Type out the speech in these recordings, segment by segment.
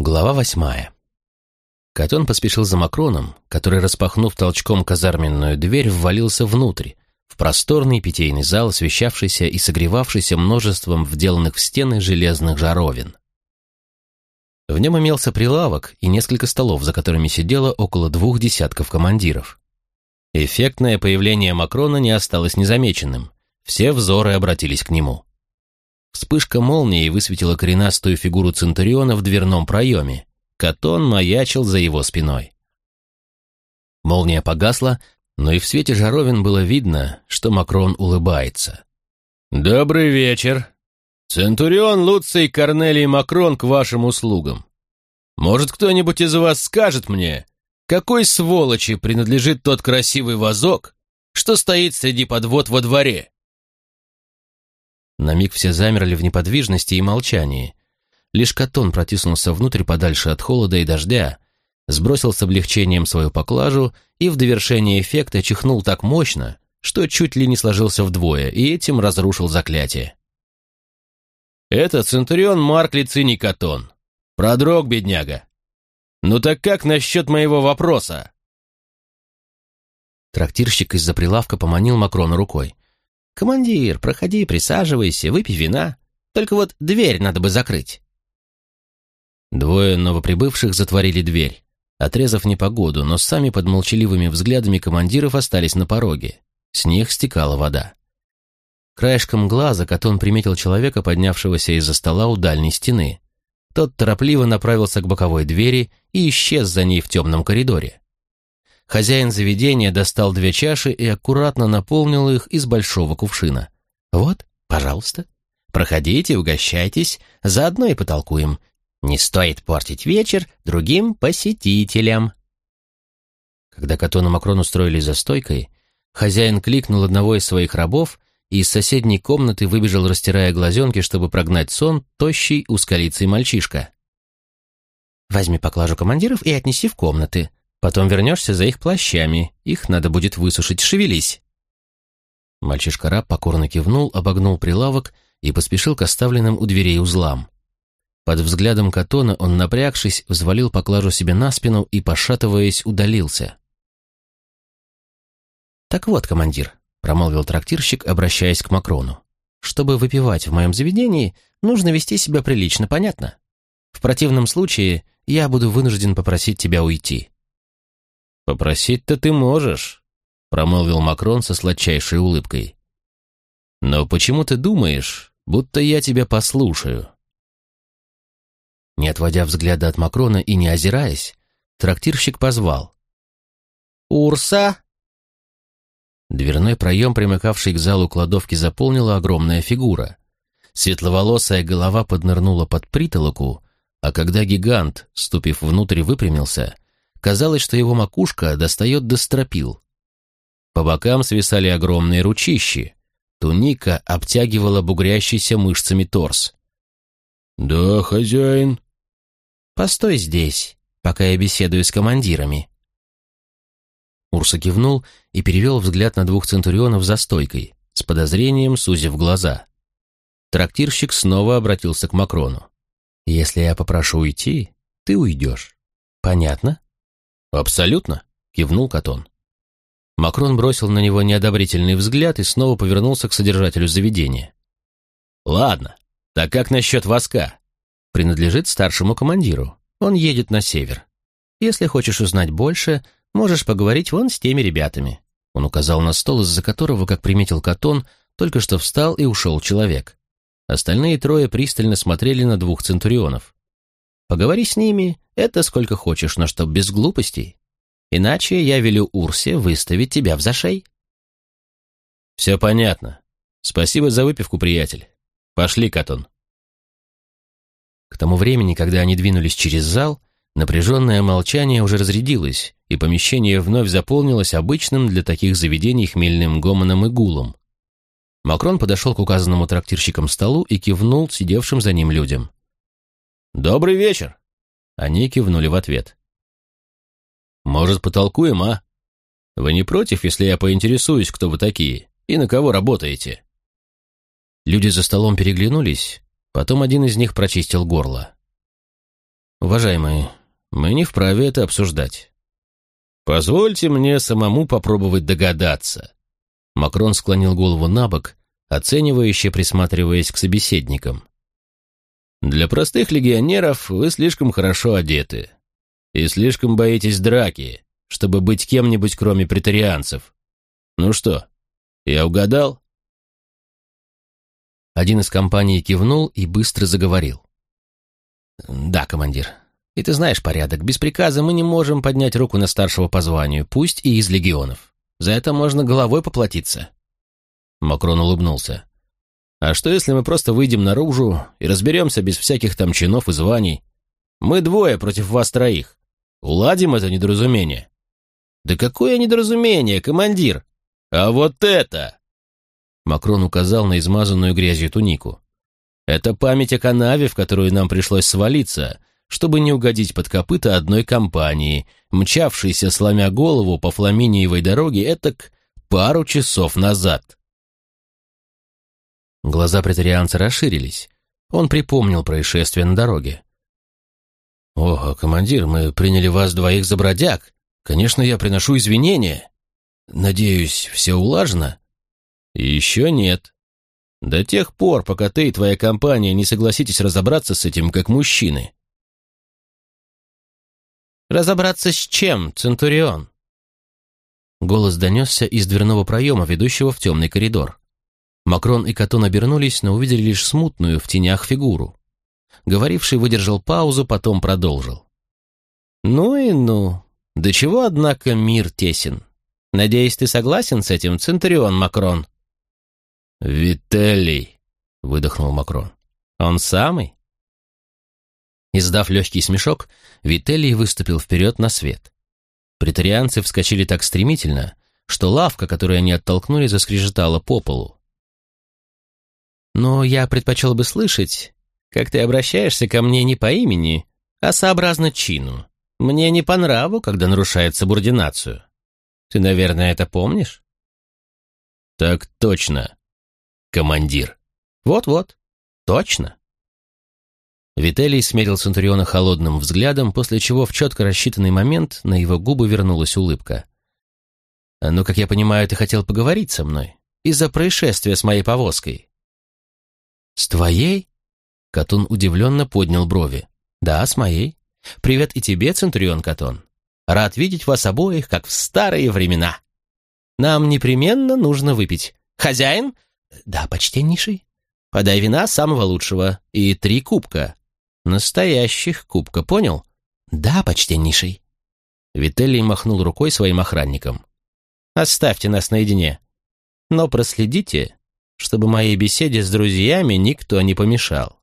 Глава восьмая. Катон поспешил за Макроном, который, распахнув толчком казарменную дверь, ввалился внутрь, в просторный питейный зал, освещавшийся и согревавшийся множеством вделанных в стены железных жаровин. В нем имелся прилавок и несколько столов, за которыми сидело около двух десятков командиров. Эффектное появление Макрона не осталось незамеченным. Все взоры обратились к нему. Вспышка молнии высветила коренастую фигуру Центуриона в дверном проеме. Катон маячил за его спиной. Молния погасла, но и в свете жаровин было видно, что Макрон улыбается. «Добрый вечер. Центурион Луций Корнелий Макрон к вашим услугам. Может, кто-нибудь из вас скажет мне, какой сволочи принадлежит тот красивый вазок, что стоит среди подвод во дворе?» На миг все замерли в неподвижности и молчании. Лишь Катон протиснулся внутрь подальше от холода и дождя, сбросил с облегчением свою поклажу и в довершение эффекта чихнул так мощно, что чуть ли не сложился вдвое и этим разрушил заклятие. «Это Центурион Марк Лициний Катон. Продрог, бедняга. Ну так как насчет моего вопроса?» Трактирщик из-за прилавка поманил Макрона рукой. «Командир, проходи, присаживайся, выпей вина. Только вот дверь надо бы закрыть». Двое новоприбывших затворили дверь, отрезав непогоду, но сами под молчаливыми взглядами командиров остались на пороге. С них стекала вода. Краешком глаза Катон приметил человека, поднявшегося из-за стола у дальней стены. Тот торопливо направился к боковой двери и исчез за ней в темном коридоре. Хозяин заведения достал две чаши и аккуратно наполнил их из большого кувшина. «Вот, пожалуйста. Проходите, угощайтесь, заодно и потолкуем. Не стоит портить вечер другим посетителям». Когда Катон и Макрон устроились за стойкой, хозяин кликнул одного из своих рабов, и из соседней комнаты выбежал, растирая глазенки, чтобы прогнать сон, тощий узколицый мальчишка. «Возьми поклажу командиров и отнеси в комнаты», Потом вернешься за их плащами. Их надо будет высушить. Шевелись!» Мальчишка-раб покорно кивнул, обогнул прилавок и поспешил к оставленным у дверей узлам. Под взглядом Катона он, напрягшись, взвалил поклажу себе на спину и, пошатываясь, удалился. «Так вот, командир», — промолвил трактирщик, обращаясь к Макрону, «чтобы выпивать в моем заведении, нужно вести себя прилично, понятно? В противном случае я буду вынужден попросить тебя уйти». «Попросить-то ты можешь», — промолвил Макрон со сладчайшей улыбкой. «Но почему ты думаешь, будто я тебя послушаю?» Не отводя взгляда от Макрона и не озираясь, трактирщик позвал. «Урса!» Дверной проем, примыкавший к залу кладовки, заполнила огромная фигура. Светловолосая голова поднырнула под притолоку, а когда гигант, ступив внутрь, выпрямился, Казалось, что его макушка достает до стропил. По бокам свисали огромные ручищи. Туника обтягивала бугрящийся мышцами торс. «Да, хозяин». «Постой здесь, пока я беседую с командирами». Урса кивнул и перевел взгляд на двух центурионов за стойкой, с подозрением сузив глаза. Трактирщик снова обратился к Макрону. «Если я попрошу уйти, ты уйдешь. Понятно?» «Абсолютно», — кивнул Катон. Макрон бросил на него неодобрительный взгляд и снова повернулся к содержателю заведения. «Ладно, так как насчет воска?» «Принадлежит старшему командиру. Он едет на север. Если хочешь узнать больше, можешь поговорить вон с теми ребятами». Он указал на стол, из-за которого, как приметил Катон, только что встал и ушел человек. Остальные трое пристально смотрели на двух центурионов. Поговори с ними, это сколько хочешь, но чтоб без глупостей. Иначе я велю Урсе выставить тебя в зашей. Все понятно. Спасибо за выпивку, приятель. Пошли, Катон. К тому времени, когда они двинулись через зал, напряженное молчание уже разрядилось, и помещение вновь заполнилось обычным для таких заведений хмельным гомоном и гулом. Макрон подошел к указанному трактирщикам столу и кивнул сидевшим за ним людям. «Добрый вечер!» Они кивнули в ответ. «Может, потолкуем, а? Вы не против, если я поинтересуюсь, кто вы такие и на кого работаете?» Люди за столом переглянулись, потом один из них прочистил горло. Уважаемые, мы не вправе это обсуждать. Позвольте мне самому попробовать догадаться. Макрон склонил голову на бок, оценивающе присматриваясь к собеседникам. Для простых легионеров вы слишком хорошо одеты и слишком боитесь драки, чтобы быть кем-нибудь кроме претарианцев. Ну что, я угадал? Один из компаний кивнул и быстро заговорил. «Да, командир. И ты знаешь порядок. Без приказа мы не можем поднять руку на старшего по званию, пусть и из легионов. За это можно головой поплатиться». Макрон улыбнулся. «А что, если мы просто выйдем наружу и разберемся без всяких там чинов и званий? Мы двое против вас троих. Уладим это недоразумение». «Да какое недоразумение, командир? А вот это!» Макрон указал на измазанную грязью тунику. Это память о канаве, в которую нам пришлось свалиться, чтобы не угодить под копыта одной компании, мчавшейся, сломя голову по Фламиниевой дороге, этак пару часов назад. Глаза претарианца расширились. Он припомнил происшествие на дороге. «Ого, командир, мы приняли вас двоих за бродяг. Конечно, я приношу извинения. Надеюсь, все улажено?» «Еще нет», до тех пор, пока ты и твоя компания не согласитесь разобраться с этим как мужчины. Разобраться с чем, Центурион? Голос донесся из дверного проема, ведущего в темный коридор. Макрон и Катон обернулись, но увидели лишь смутную в тенях фигуру. Говоривший выдержал паузу, потом продолжил. «Ну и ну. До чего, однако, мир тесен? Надеюсь, ты согласен с этим, Центурион Макрон?» «Вителий!» — выдохнул Макрон. «Он самый?» Издав легкий смешок, Вителий выступил вперед на свет. Притарианцы вскочили так стремительно, что лавка, которую они оттолкнули, заскрежетала по полу. «Но я предпочел бы слышать, как ты обращаешься ко мне не по имени, а сообразно чину. Мне не по нраву, когда нарушает субординацию. Ты, наверное, это помнишь?» «Так точно», командир. Вот-вот, точно. Вителий смерил Центуриона холодным взглядом, после чего в четко рассчитанный момент на его губы вернулась улыбка. «Ну, как я понимаю, ты хотел поговорить со мной из-за происшествия с моей повозкой». «С твоей?» Катун удивленно поднял брови. «Да, с моей. Привет и тебе, Центурион Катон. Рад видеть вас обоих, как в старые времена. Нам непременно нужно выпить. Хозяин, «Да, почтеннейший. Подай вина самого лучшего и три кубка. Настоящих кубка, понял?» «Да, почтеннейший». Вителий махнул рукой своим охранникам. «Оставьте нас наедине. Но проследите, чтобы моей беседе с друзьями никто не помешал».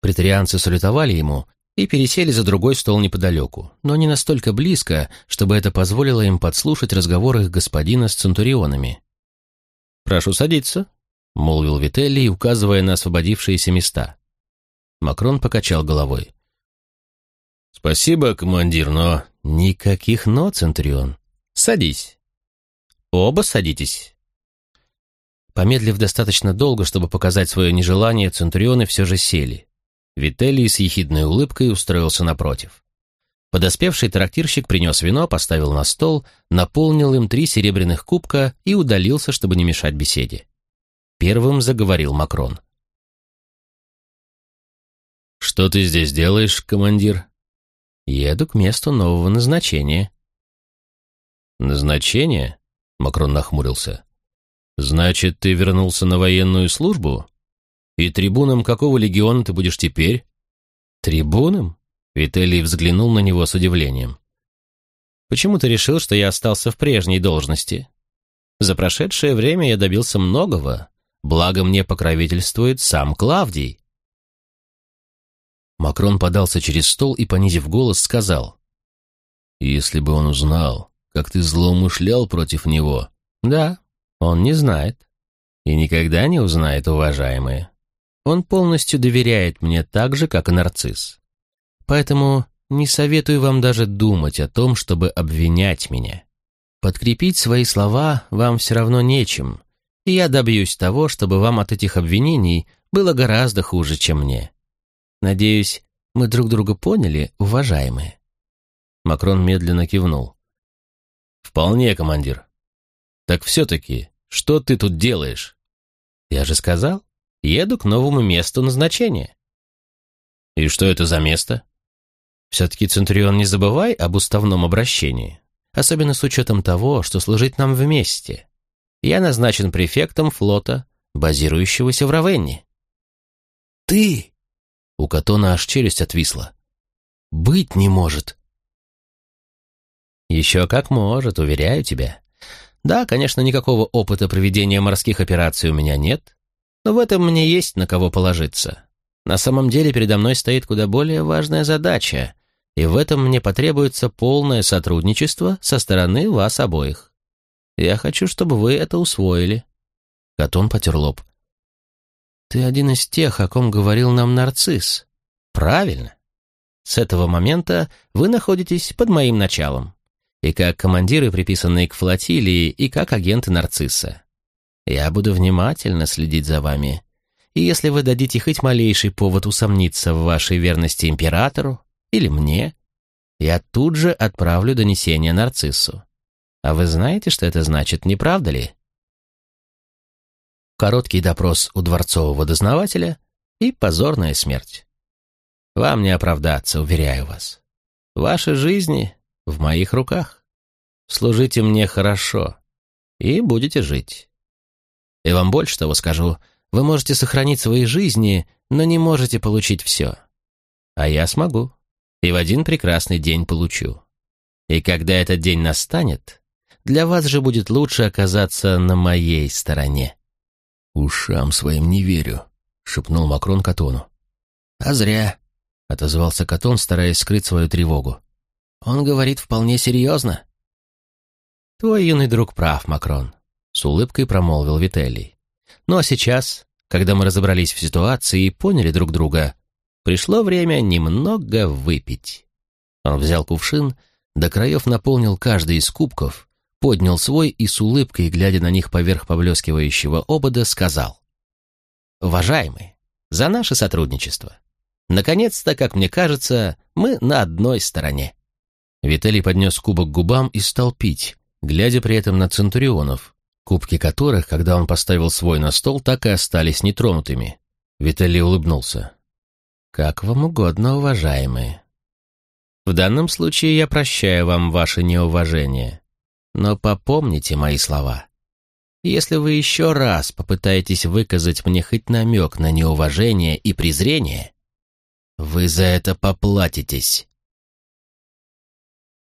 Претарианцы салютовали ему и пересели за другой стол неподалеку, но не настолько близко, чтобы это позволило им подслушать разговор их господина с центурионами. «Прошу садиться», — молвил Вителли, указывая на освободившиеся места. Макрон покачал головой. «Спасибо, командир, но...» «Никаких «но», Центурион. Садись. Оба садитесь». Помедлив достаточно долго, чтобы показать свое нежелание, Центурионы все же сели. Вителий с ехидной улыбкой устроился напротив. Подоспевший трактирщик принес вино, поставил на стол, наполнил им три серебряных кубка и удалился, чтобы не мешать беседе. Первым заговорил Макрон. «Что ты здесь делаешь, командир?» «Еду к месту нового назначения». «Назначение?» — Макрон нахмурился. «Значит, ты вернулся на военную службу? И трибуном какого легиона ты будешь теперь?» «Трибуном?» Вителий взглянул на него с удивлением. «Почему ты решил, что я остался в прежней должности? За прошедшее время я добился многого, благо мне покровительствует сам Клавдий». Макрон подался через стол и, понизив голос, сказал. «Если бы он узнал, как ты злоумышлял против него...» «Да, он не знает. И никогда не узнает, уважаемые. Он полностью доверяет мне так же, как и нарцисс. Поэтому не советую вам даже думать о том, чтобы обвинять меня. Подкрепить свои слова вам все равно нечем, и я добьюсь того, чтобы вам от этих обвинений было гораздо хуже, чем мне. Надеюсь, Мы друг друга поняли, уважаемые?» Макрон медленно кивнул. «Вполне, командир. Так все-таки, что ты тут делаешь?» «Я же сказал, еду к новому месту назначения». «И что это за место?» «Все-таки, Центурион, не забывай об уставном обращении, особенно с учетом того, что служить нам вместе. Я назначен префектом флота, базирующегося в Равенне». «Ты?» У Катона аж челюсть отвисла. «Быть не может!» «Еще как может, уверяю тебя. Да, конечно, никакого опыта проведения морских операций у меня нет, но в этом мне есть на кого положиться. На самом деле передо мной стоит куда более важная задача, и в этом мне потребуется полное сотрудничество со стороны вас обоих. Я хочу, чтобы вы это усвоили». Катон потер лоб. Ты один из тех, о ком говорил нам нарцисс. Правильно. С этого момента вы находитесь под моим началом. И как командиры, приписанные к флотилии, и как агенты нарцисса. Я буду внимательно следить за вами. И если вы дадите хоть малейший повод усомниться в вашей верности императору или мне, я тут же отправлю донесение нарциссу. А вы знаете, что это значит, не правда ли? короткий допрос у дворцового дознавателя и позорная смерть. Вам не оправдаться, уверяю вас. Ваши жизни в моих руках. Служите мне хорошо, и будете жить. И вам больше того скажу, вы можете сохранить свои жизни, но не можете получить все. А я смогу, и в один прекрасный день получу. И когда этот день настанет, для вас же будет лучше оказаться на моей стороне. «Ушам своим не верю», — шепнул Макрон Катону. «А зря», — отозвался Катон, стараясь скрыть свою тревогу. «Он говорит вполне серьезно». «Твой юный друг прав, Макрон», — с улыбкой промолвил Вителий. «Ну а сейчас, когда мы разобрались в ситуации и поняли друг друга, пришло время немного выпить». Он взял кувшин, до краев наполнил каждый из кубков поднял свой и с улыбкой, глядя на них поверх поблескивающего обода, сказал. «Уважаемые, за наше сотрудничество. Наконец-то, как мне кажется, мы на одной стороне». Виталий поднес кубок к губам и стал пить, глядя при этом на центурионов, кубки которых, когда он поставил свой на стол, так и остались нетронутыми. Виталий улыбнулся. «Как вам угодно, уважаемые. В данном случае я прощаю вам ваше неуважение. Но попомните мои слова. Если вы еще раз попытаетесь выказать мне хоть намек на неуважение и презрение, вы за это поплатитесь.